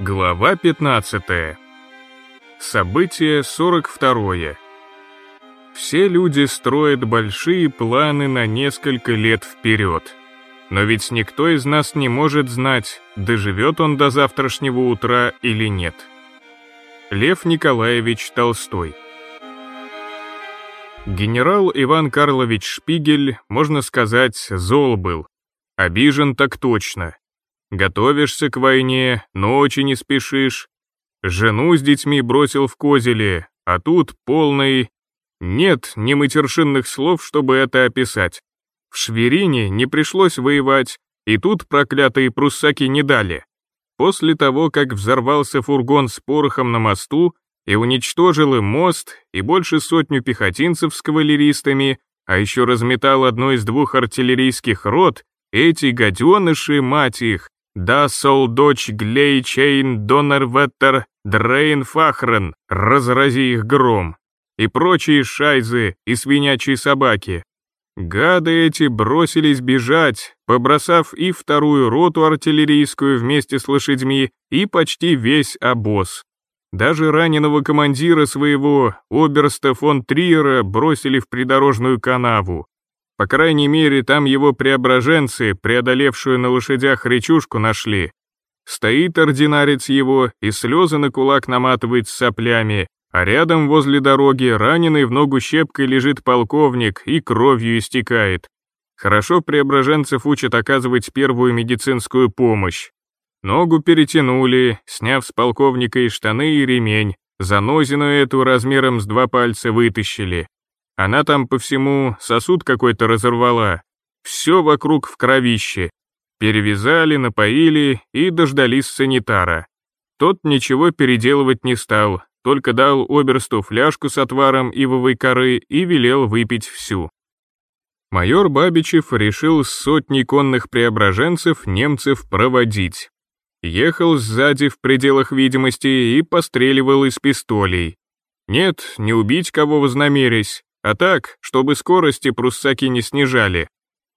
Глава 15. Событие 42. Все люди строят большие планы на несколько лет вперед. Но ведь никто из нас не может знать, доживет он до завтрашнего утра или нет. Лев Николаевич Толстой. Генерал Иван Карлович Шпигель, можно сказать, зол был. Обижен так точно. Готовишься к войне, ночи не спешишь. Жену с детьми бросил в козеле, а тут полный... Нет ни матершинных слов, чтобы это описать. В Шверине не пришлось воевать, и тут проклятые пруссаки не дали. После того, как взорвался фургон с порохом на мосту и уничтожил и мост, и больше сотню пехотинцев с кавалеристами, а еще разметал одно из двух артиллерийских рот, эти гаденыши, мать их, да сол дочь глейчейн донерветтер дрейнфахрен, разрази их гром, и прочие шайзы и свинячьи собаки. Гады эти бросились бежать, побросав и вторую роту артиллерийскую вместе с лошадьми, и почти весь обоз. Даже раненого командира своего, оберста фон Триера, бросили в придорожную канаву. По крайней мере, там его преображенцы, преодолевшую на лошадях речушку, нашли. Стоит ординарец его и слезы на кулак наматывает с соплями, а рядом возле дороги раненый в ногу щепкой лежит полковник и кровью истекает. Хорошо преображенцев учат оказывать первую медицинскую помощь. Ногу перетянули, сняв с полковника и штаны, и ремень, занозину эту размером с два пальца вытащили. Она там по всему сосуд какой-то разорвала. Все вокруг в кровище. Перевязали, напоили и дождались санитара. Тот ничего переделывать не стал, только дал оберсту фляжку с отваром ивовой коры и велел выпить всю. Майор Бабичев решил с сотней конных преображенцев немцев проводить. Ехал сзади в пределах видимости и постреливал из пистолей. Нет, не убить кого вознамерясь, а так, чтобы скорости пруссаки не снижали.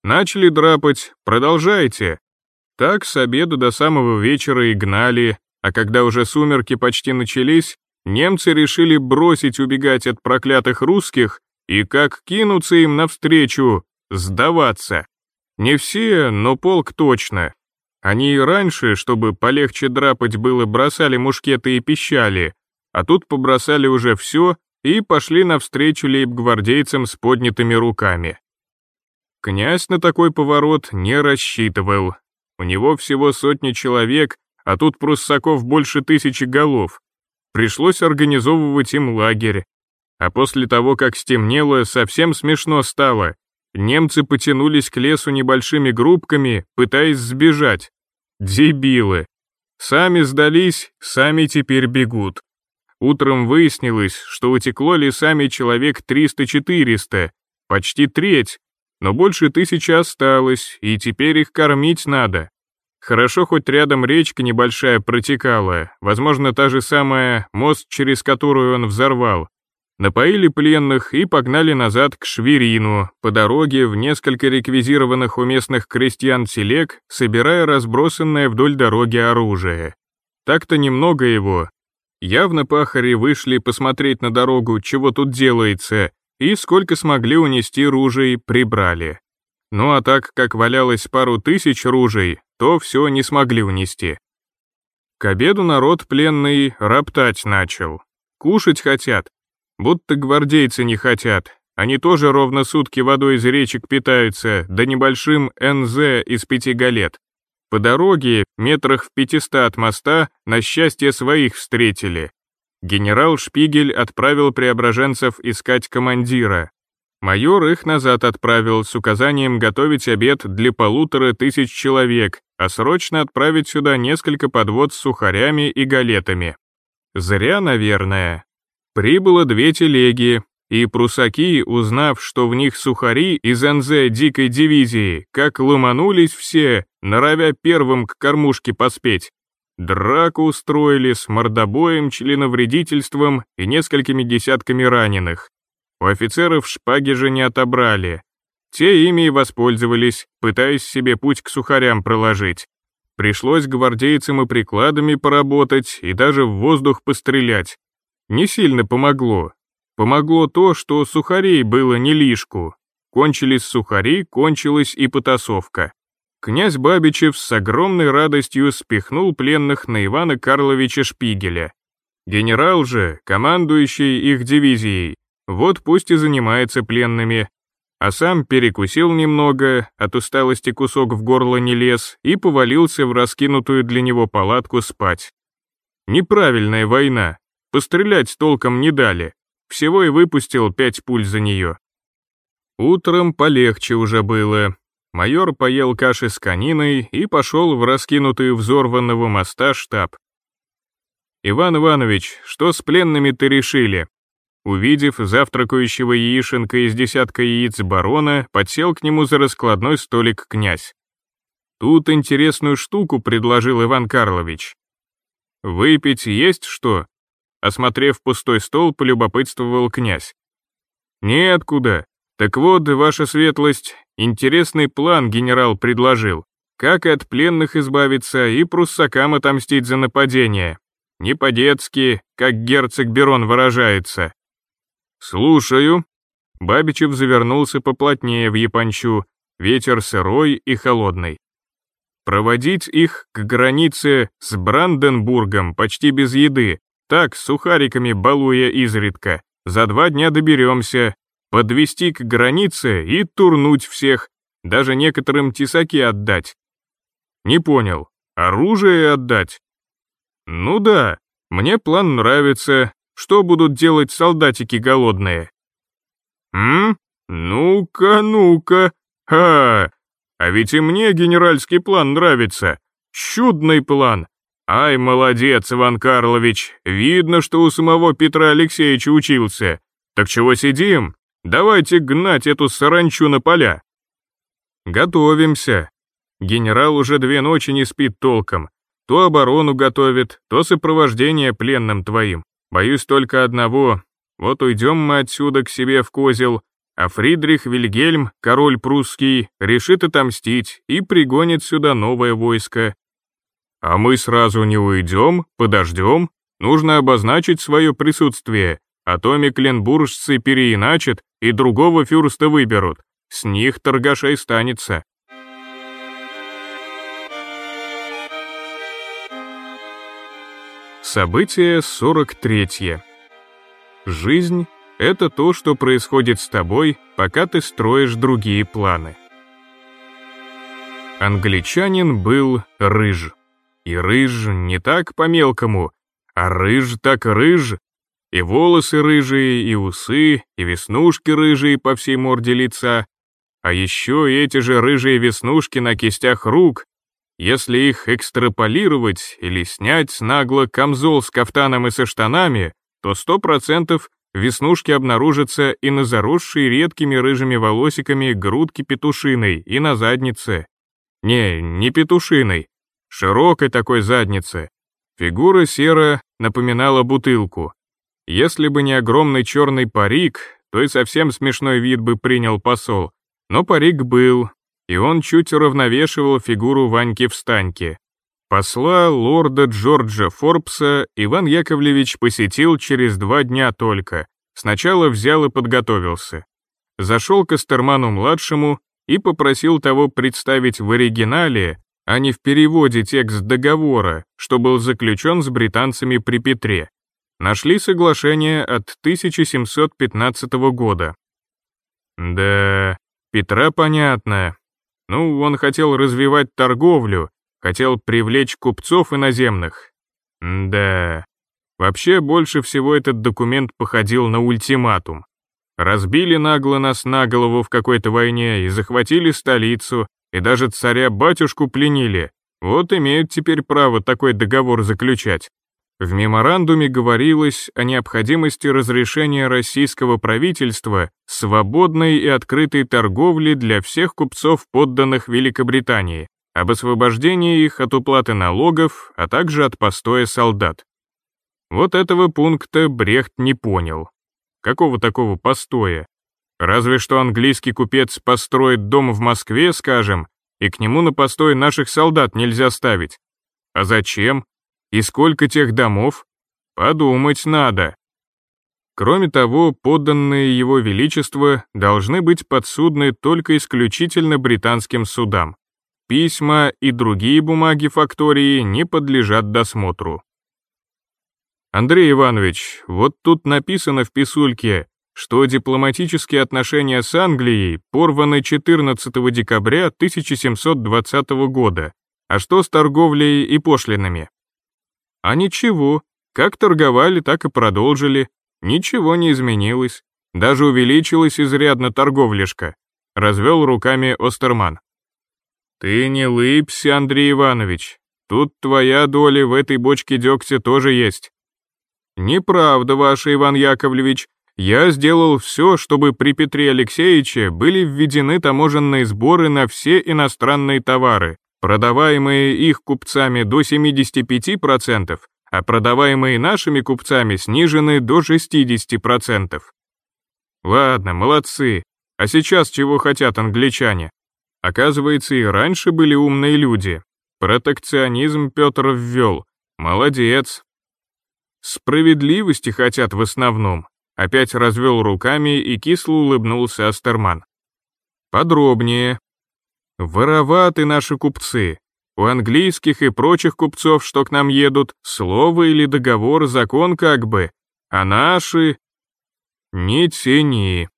Начали драпать, продолжайте. Так с обеда до самого вечера и гнали, а когда уже сумерки почти начались, немцы решили бросить убегать от проклятых русских и как кинуться им навстречу, сдаваться. Не все, но полк точно. Они и раньше, чтобы полегче драпать было, бросали мушкеты и пищали, а тут побросали уже все и пошли навстречу лейб-гвардейцам с поднятыми руками. Князь на такой поворот не рассчитывал. У него всего сотни человек, а тут пруссаков больше тысячи голов. Пришлось организовывать им лагерь. А после того, как стемнело, совсем смешно стало. Немцы потянулись к лесу небольшими группками, пытаясь сбежать. Дебилы. Сами сдались, сами теперь бегут. Утром выяснилось, что утекло лесами человек 300-400, почти треть, но больше тысячи осталось, и теперь их кормить надо. Хорошо, хоть рядом речка небольшая протекала, возможно, та же самая, мост, через которую он взорвал. Напоили пленных и погнали назад к Шверину, по дороге в несколько реквизированных у местных крестьян телег, собирая разбросанное вдоль дороги оружие. Так-то немного его, Явно пахари вышли посмотреть на дорогу, чего тут делается, и сколько смогли унести ружей, прибрали. Ну а так как валялось пару тысяч ружей, то все не смогли унести. К обеду народ пленный роптать начал. Кушать хотят. Будто гвардейцы не хотят. Они тоже ровно сутки водой из речек питаются, да небольшим НЗ из пяти галет. По дороге, метрах в пятиста от моста, на счастье своих встретили. Генерал Шпигель отправил преображенцев искать командира. Майор их назад отправил с указанием готовить обед для полутора тысяч человек, а срочно отправить сюда несколько подвод с сухарями и галетами. Зря, наверное. Прибыло две телеги, и прусаки, узнав, что в них сухари из НЗ дикой дивизии, как ломанулись все, норовя первым к кормушке поспеть. Драку устроили с мордобоем, членовредительством и несколькими десятками раненых. У офицеров шпаги же не отобрали. Те ими и воспользовались, пытаясь себе путь к сухарям проложить. Пришлось гвардейцам и прикладами поработать, и даже в воздух пострелять. Не сильно помогло. Помогло то, что сухарей было не лишку. Кончились сухари, кончилась и потасовка. Князь Бабичев с огромной радостью спихнул пленных на Ивана Карловича Шпигеля. Генерал же, командующий их дивизией, вот пусть и занимается пленными, а сам перекусил немного, от усталости кусок в горло не лез и повалился в раскинутую для него палатку спать. Неправильная война, пострелять толком не дали, всего и выпустил пять пуль за нее. Утром полегче уже было. Майор поел каши с кониной и пошел в раскинутый взорванного моста штаб. «Иван Иванович, что с пленными-то решили?» Увидев завтракающего яишенка из десятка яиц барона, подсел к нему за раскладной столик князь. Тут интересную штуку предложил Иван Карлович. «Выпить есть что?» Осмотрев пустой стол, полюбопытствовал князь. «Неоткуда. Так вот, ваша светлость, интересный план генерал предложил. Как от пленных избавиться и пруссакам отомстить за нападение. Не по-детски, как герцог Берон выражается. «Слушаю». Бабичев завернулся поплотнее в япончу, ветер сырой и холодный. Проводить их к границе с Бранденбургом почти без еды, так, сухариками балуя изредка. За два дня доберемся, подвести к границе и турнуть всех, даже некоторым тесаки отдать. Не понял, оружие отдать? Ну да, мне план нравится, что будут делать солдатики голодные? М? Ну-ка, ну-ка. Ха! А ведь и мне генеральский план нравится. Чудный план. Ай, молодец, Иван Карлович. Видно, что у самого Петра Алексеевича учился. Так чего сидим? Давайте гнать эту саранчу на поля. Готовимся. Генерал уже две ночи не спит толком. То оборону готовит, то сопровождение пленным твоим. Боюсь только одного, вот уйдем мы отсюда к себе в козел, а Фридрих Вильгельм, король прусский, решит отомстить и пригонит сюда новое войско. А мы сразу не уйдем, подождем, нужно обозначить свое присутствие, а то мекленбуржцы переиначат и другого фюрста выберут, с них торгашей станется. Событие 43. Жизнь — это то, что происходит с тобой, пока ты строишь другие планы. Англичанин был рыж. И рыж не так по-мелкому, а рыж так рыж. И волосы рыжие, и усы, и веснушки рыжие по всей морде лица. А еще эти же рыжие веснушки на кистях рук, если их экстраполировать или снять нагло камзол с кафтаном и со штанами, то сто процентов веснушки обнаружатся и на заросшей редкими рыжими волосиками грудки петушиной и на заднице. Не, не петушиной, широкой такой заднице. Фигура сера напоминала бутылку. Если бы не огромный черный парик, то и совсем смешной вид бы принял посол. Но парик был, и он чуть уравновешивал фигуру Ваньки-встаньки. Посла лорда Джорджа Форбса Иван Яковлевич посетил через два дня только. Сначала взял и подготовился. Зашел к Астерману-младшему и попросил того представить в оригинале, а не в переводе текст договора, что был заключен с британцами при Петре. Нашли соглашение от 1715 года. Да, Петра понятно, ну, он хотел развивать торговлю, хотел привлечь купцов иноземных. да. Вообще, больше всего этот документ походил на ультиматум. Разбили нагло нас на голову в какой-то войне и захватили столицу, и даже царя-батюшку пленили. Вот имеют теперь право такой договор заключать. В меморандуме говорилось о необходимости разрешения российского правительства свободной и открытой торговли для всех купцов, подданных Великобритании, об освобождении их от уплаты налогов, а также от постоя солдат. Вот этого пункта Брехт не понял. Какого такого постоя? Разве что английский купец построит дом в Москве, скажем, и к нему на постой наших солдат нельзя ставить. А зачем? И сколько тех домов? Подумать надо. Кроме того, подданные его величества должны быть подсудны только исключительно британским судам. Письма и другие бумаги фактории не подлежат досмотру. Андрей Иванович, вот тут написано в писульке, что дипломатические отношения с Англией порваны 14 декабря 1720 года, а что с торговлей и пошлинами? А ничего, как торговали, так и продолжили, ничего не изменилось, даже увеличилась изрядно торговляшка, развел руками Остерман. Ты не лыбся, Андрей Иванович, тут твоя доля в этой бочке дегтя тоже есть. «Неправда, ваше Иван Яковлевич. Я сделал все, чтобы при Петре Алексеевиче были введены таможенные сборы на все иностранные товары, продаваемые их купцами до 75%, а продаваемые нашими купцами снижены до 60%. Ладно, молодцы. А сейчас чего хотят англичане? Оказывается, и раньше были умные люди. Протекционизм Петр ввел. Молодец, Справедливости хотят в основном. Опять развел руками и кисло улыбнулся Астерман. Подробнее. Вороваты наши купцы. У английских и прочих купцов, что к нам едут, слово или договор, закон как бы. А наши... Не тяни.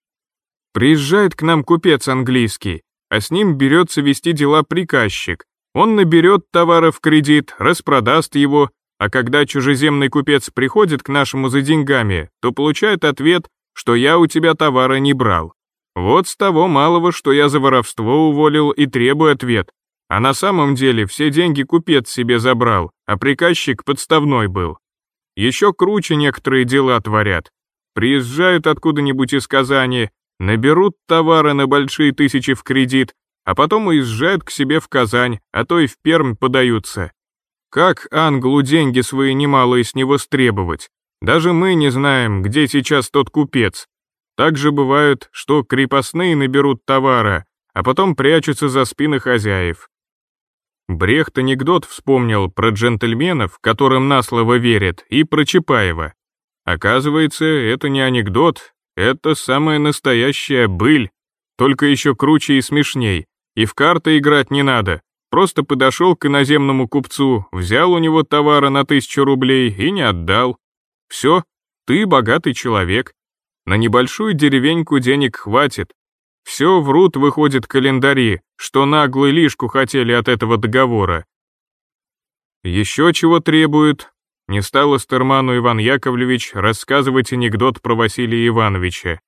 Приезжает к нам купец английский, а с ним берется вести дела приказчик. Он наберет товара в кредит, распродаст его, а когда чужеземный купец приходит к нашему за деньгами, то получает ответ, что я у тебя товара не брал. Вот с того малого, что я за воровство уволил и требую ответ. А на самом деле все деньги купец себе забрал, а приказчик подставной был. Еще круче некоторые дела творят. Приезжают откуда-нибудь из Казани, наберут товары на большие тысячи в кредит, а потом уезжают к себе в Казань, а то и в Пермь подаются. Как Англу деньги свои немалые с него стребовать? Даже мы не знаем, где сейчас тот купец. Также бывает, что крепостные наберут товара, а потом прячутся за спины хозяев. Брехт анекдот вспомнил про джентльменов, которым на слово верят, и про Чапаева. Оказывается, это не анекдот, это самая настоящая быль, только еще круче и смешней, и в карты играть не надо, Просто подошел к иноземному купцу, взял у него товара на тысячу рублей и не отдал. Все, ты богатый человек. На небольшую деревеньку денег хватит. Все врут, выходит, календари, что наглый лишку хотели от этого договора. Еще чего требуют? Не стал Эстерману Иван Яковлевич рассказывать анекдот про Василия Ивановича.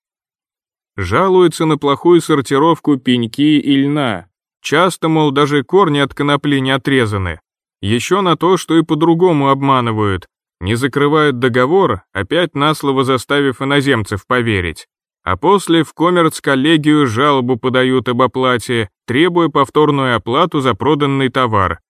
Жалуются на плохую сортировку пеньки и льна, Часто, мол, даже корни от конопли не отрезаны. Еще на то, что и по-другому обманывают. Не закрывают договор, опять на слово заставив иноземцев поверить. А после в коммерц-коллегию жалобу подают об оплате, требуя повторную оплату за проданный товар.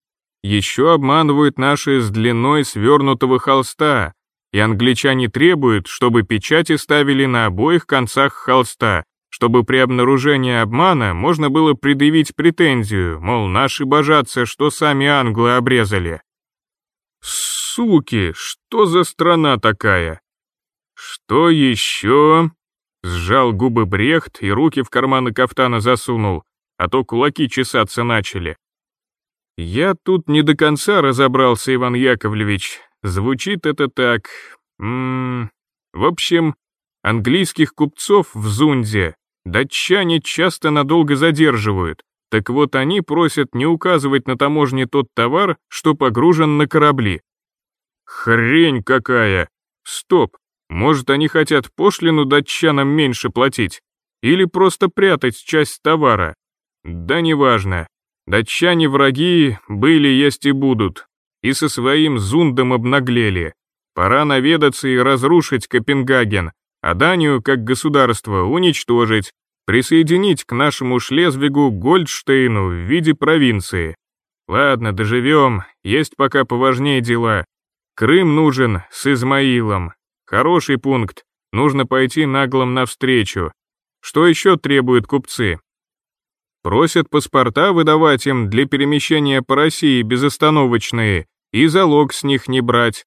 Еще обманывают наши с длиной свернутого холста, и англичане требуют, чтобы печати ставили на обоих концах холста, чтобы при обнаружении обмана можно было предъявить претензию, мол, наши божатся, что сами англы обрезали. Суки, что за страна такая? Что еще? Сжал губы Брехт и руки в карманы кафтана засунул, а то кулаки чесаться начали. Я тут не до конца разобрался, Иван Яковлевич. Звучит это так... М -м, в общем, английских купцов в Зунде Датчане часто надолго задерживают, так вот они просят не указывать на таможне тот товар, что погружен на корабли. Хрень какая! Стоп, может они хотят пошлину датчанам меньше платить? Или просто прятать часть товара? Да неважно. Датчане враги были, есть и будут. И со своим зундом обнаглели. Пора наведаться и разрушить Копенгаген, а Данию как государство уничтожить, присоединить к нашему Шлезвигу Гольдштейну в виде провинции. Ладно, доживем, есть пока поважнее дела. Крым нужен с Измаилом. Хороший пункт, нужно пойти наглым навстречу. Что еще требуют купцы? Просят паспорта выдавать им для перемещения по России безостановочные и залог с них не брать.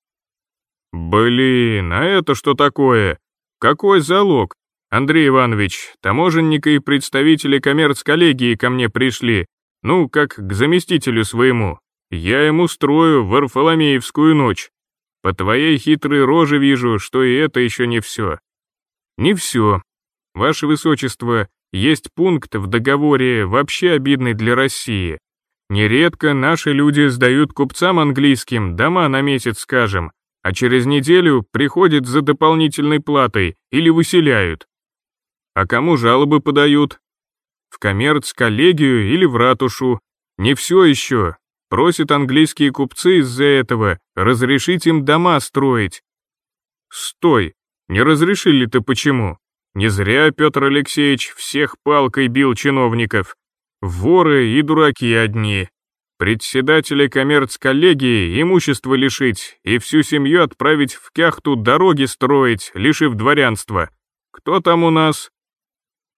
Блин, а это что такое? Какой залог? Андрей Иванович, таможенника и представители коммерц-коллегии ко мне пришли, ну, как к заместителю своему. Я ему строю Варфоломеевскую ночь. По твоей хитрой роже вижу, что и это еще не все. Не все. Ваше Высочество, есть пункт в договоре, вообще обидный для России. Нередко наши люди сдают купцам английским дома на месяц, скажем, а через неделю приходят за дополнительной платой или выселяют. А кому жалобы подают? В коммерц-коллегию или в ратушу. Не все еще. Просят английские купцы из-за этого разрешить им дома строить. Стой, не разрешили-то почему? Не зря Петр Алексеевич всех палкой бил чиновников. Воры и дураки одни. Председателя коммерц-коллегии имущество лишить и всю семью отправить в кяхту дороги строить, лишив дворянства. Кто там у нас?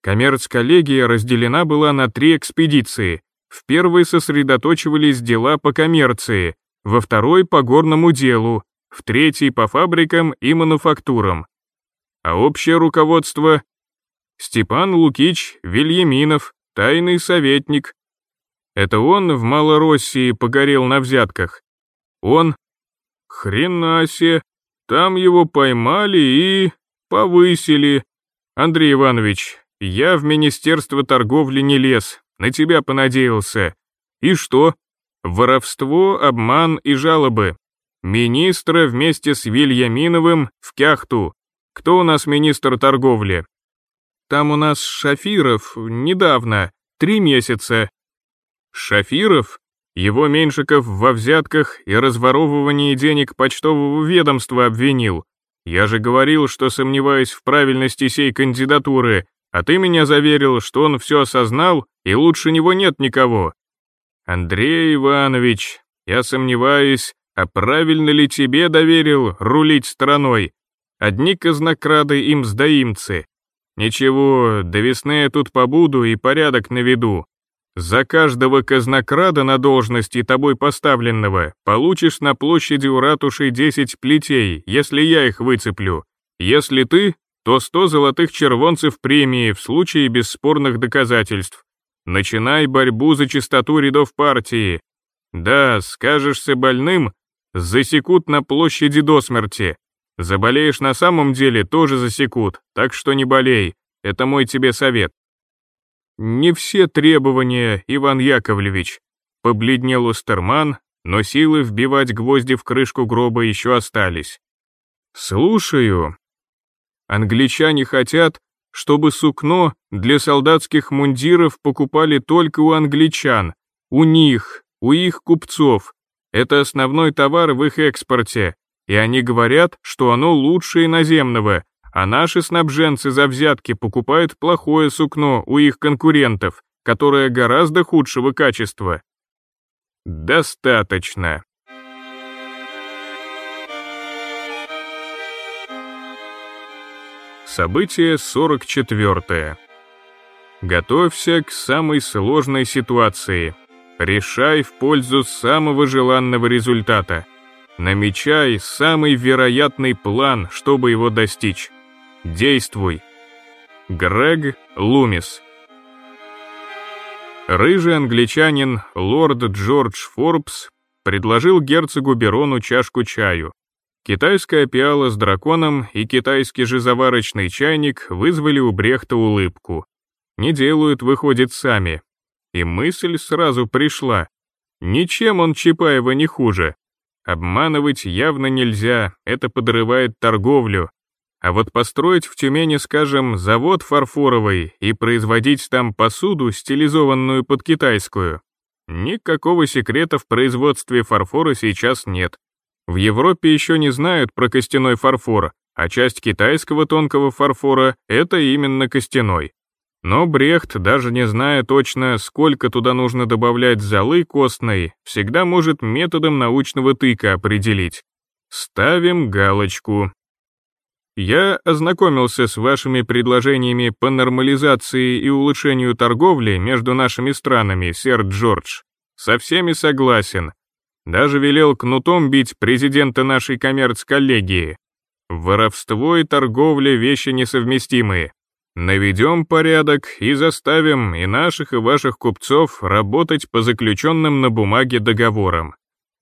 Коммерц-коллегия разделена была на три экспедиции. В первой сосредоточивались дела по коммерции, во второй — по горному делу, в третьей — по фабрикам и мануфактурам а общее руководство — Степан Лукич Вильяминов, тайный советник. Это он в Малороссии погорел на взятках. Он... Хрена там его поймали и... повысили. Андрей Иванович, я в Министерство торговли не лез, на тебя понадеялся. И что? Воровство, обман и жалобы. Министра вместе с Вильяминовым в Кяхту. Кто у нас министр торговли? Там у нас Шафиров, недавно, три месяца. Шафиров? Его Меньшиков во взятках и разворовывании денег почтового ведомства обвинил. Я же говорил, что сомневаюсь в правильности сей кандидатуры, а ты меня заверил, что он все осознал, и лучше него нет никого. Андрей Иванович, я сомневаюсь, а правильно ли тебе доверил рулить страной? Одни казнокрады им сдаимцы. Ничего, до весны я тут побуду и порядок наведу. За каждого казнокрада на должности тобой поставленного получишь на площади у ратуши 10 плетей, если я их выцеплю. Если ты, то 100 золотых червонцев премии в случае бесспорных доказательств. Начинай борьбу за чистоту рядов партии. Да, скажешься больным, засекут на площади до смерти. Заболеешь на самом деле, тоже засекут, так что не болей, это мой тебе совет. Не все требования, Иван Яковлевич, побледнел Устерман, но силы вбивать гвозди в крышку гроба еще остались. Слушаю. Англичане хотят, чтобы сукно для солдатских мундиров покупали только у англичан, у них, у их купцов. Это основной товар в их экспорте, и они говорят, что оно лучше иноземного, а наши снабженцы за взятки покупают плохое сукно у их конкурентов, которое гораздо худшего качества. Достаточно. Событие 44. Готовься к самой сложной ситуации. Решай в пользу самого желанного результата. Намечай самый вероятный план, чтобы его достичь. Действуй. Грег Лумис Рыжий англичанин лорд Джордж Форбс предложил герцогу Берону чашку чаю. Китайская пиала с драконом и китайский же заварочный чайник вызвали у Брехта улыбку. Не делают, выходит, сами. И мысль сразу пришла. Ничем он Чапаева не хуже. Обманывать явно нельзя, это подрывает торговлю. А вот построить в Тюмени, скажем, завод фарфоровый и производить там посуду, стилизованную под китайскую. Никакого секрета в производстве фарфора сейчас нет. В Европе еще не знают про костяной фарфор, а часть китайского тонкого фарфора — это именно костяной. Но Брехт, даже не зная точно, сколько туда нужно добавлять золы костной, всегда может методом научного тыка определить. Ставим галочку. Я ознакомился с вашими предложениями по нормализации и улучшению торговли между нашими странами, сэр Джордж. Со всеми согласен. Даже велел кнутом бить президента нашей коммерц-коллегии. Воровство и торговля — вещи несовместимые. Наведем порядок и заставим и наших, и ваших купцов работать по заключенным на бумаге договорам.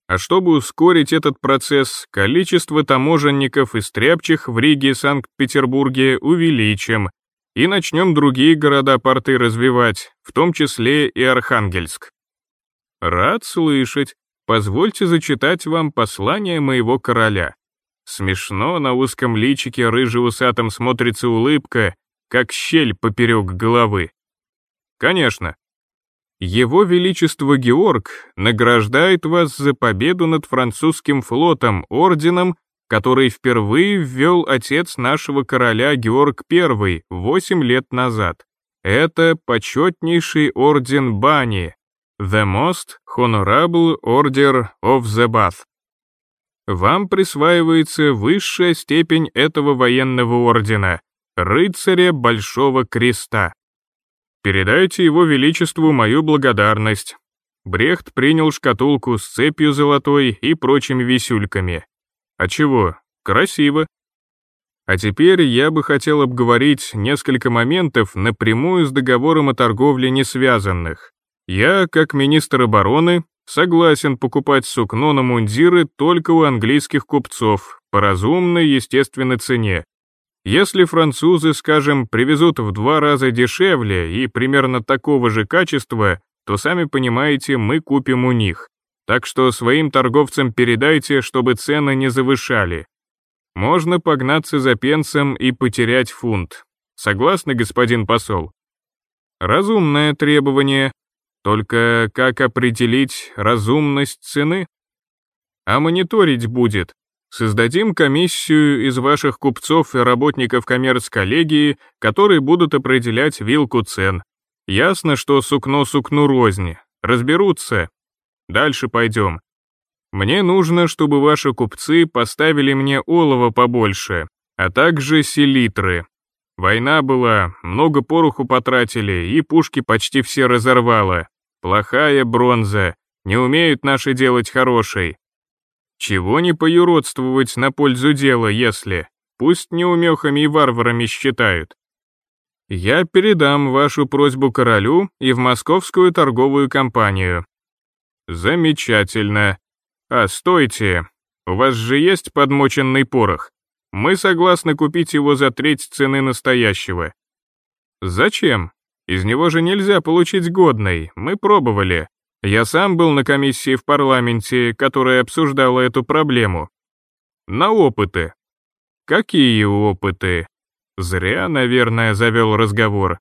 А чтобы ускорить этот процесс, количество таможенников и стряпчих в Риге и Санкт-Петербурге увеличим, и начнем другие города-порты развивать, в том числе и Архангельск. Рад слышать. Позвольте зачитать вам послание моего короля. Смешно на узком личике рыжеусатом смотрится улыбка, как щель поперек головы. Конечно. Его Величество Георг награждает вас за победу над французским флотом орденом, который впервые ввел отец нашего короля Георг I 8 лет назад. Это почетнейший орден Бани, The Most Honorable Order of the Bath. Вам присваивается высшая степень этого военного ордена, рыцаря Большого Креста. Передайте его величеству мою благодарность. Брехт принял шкатулку с цепью золотой и прочими висюльками. А чего? Красиво. А теперь я бы хотел обговорить несколько моментов напрямую с договором о торговле не связанных. Я, как министр обороны, согласен покупать сукно на мундиры только у английских купцов по разумной, естественной цене, если французы, скажем, привезут в два раза дешевле и примерно такого же качества, то сами понимаете, мы купим у них. Так что своим торговцам передайте, чтобы цены не завышали. Можно погнаться за пенсом и потерять фунт. Согласны, господин посол? Разумное требование. Только как определить разумность цены? А мониторить будет, Создадим комиссию из ваших купцов и работников коммерц-коллегии, которые будут определять вилку цен. Ясно, что сукно сукну розни. Разберутся. Дальше пойдем. Мне нужно, чтобы ваши купцы поставили мне олово побольше, а также селитры. Война была, много пороху потратили, и пушки почти все разорвало. Плохая бронза, не умеют наши делать хорошей. Чего не поюродствовать на пользу дела, если... Пусть неумехами и варварами считают. Я передам вашу просьбу королю и в московскую торговую компанию. Замечательно. А стойте, у вас же есть подмоченный порох. Мы согласны купить его за треть цены настоящего. Зачем? Из него же нельзя получить годный, мы пробовали. Я сам был на комиссии в парламенте, которая обсуждала эту проблему. На опыты. Какие опыты? Зря, наверное, завел разговор.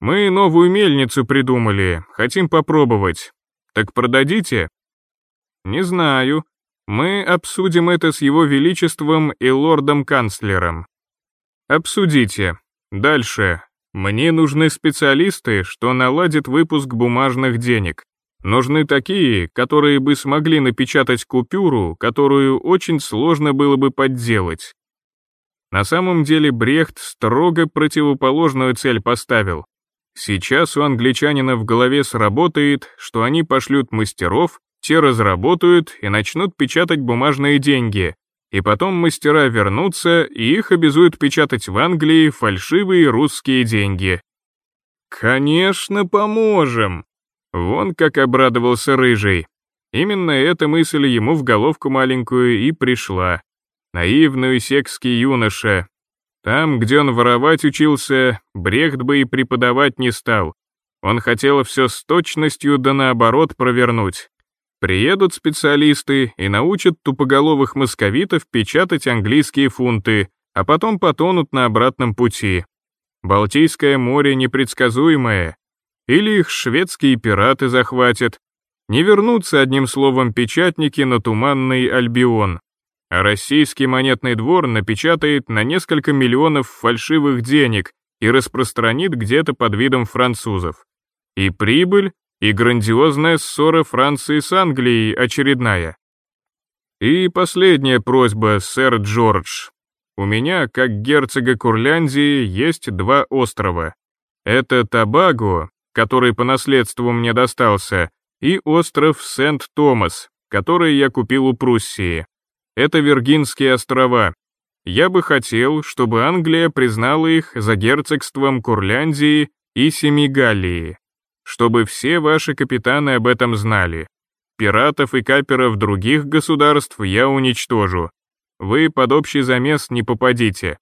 Мы новую мельницу придумали, хотим попробовать. Так продадите? Не знаю. Мы обсудим это с его величеством и лордом-канцлером. Обсудите. Дальше. Мне нужны специалисты, что наладят выпуск бумажных денег. Нужны такие, которые бы смогли напечатать купюру, которую очень сложно было бы подделать. На самом деле Брехт строго противоположную цель поставил. Сейчас у англичанина в голове сработает, что они пошлют мастеров, те разработают и начнут печатать бумажные деньги, и потом мастера вернутся и их обязуют печатать в Англии фальшивые русские деньги. «Конечно, поможем!» Вон как обрадовался Рыжий. Именно эта мысль ему в головку маленькую и пришла. Наивный секский юноша. Там, где он воровать учился, Брехт бы и преподавать не стал. Он хотел все с точностью да наоборот провернуть. Приедут специалисты и научат тупоголовых московитов печатать английские фунты, а потом потонут на обратном пути. Балтийское море непредсказуемое, или их шведские пираты захватят. Не вернутся одним словом печатники на туманный Альбион. А российский монетный двор напечатает на несколько миллионов фальшивых денег и распространит где-то под видом французов. И прибыль, и грандиозная ссора Франции с Англией очередная. И последняя просьба, сэр Джордж. У меня, как герцога Курляндии, есть два острова. Это Табаго, который по наследству мне достался, и остров Сент-Томас, который я купил у Пруссии. Это Виргинские острова. Я бы хотел, чтобы Англия признала их за герцогством Курляндии и Семигалии. Чтобы все ваши капитаны об этом знали. Пиратов и каперов других государств я уничтожу. Вы под общий замес не попадите.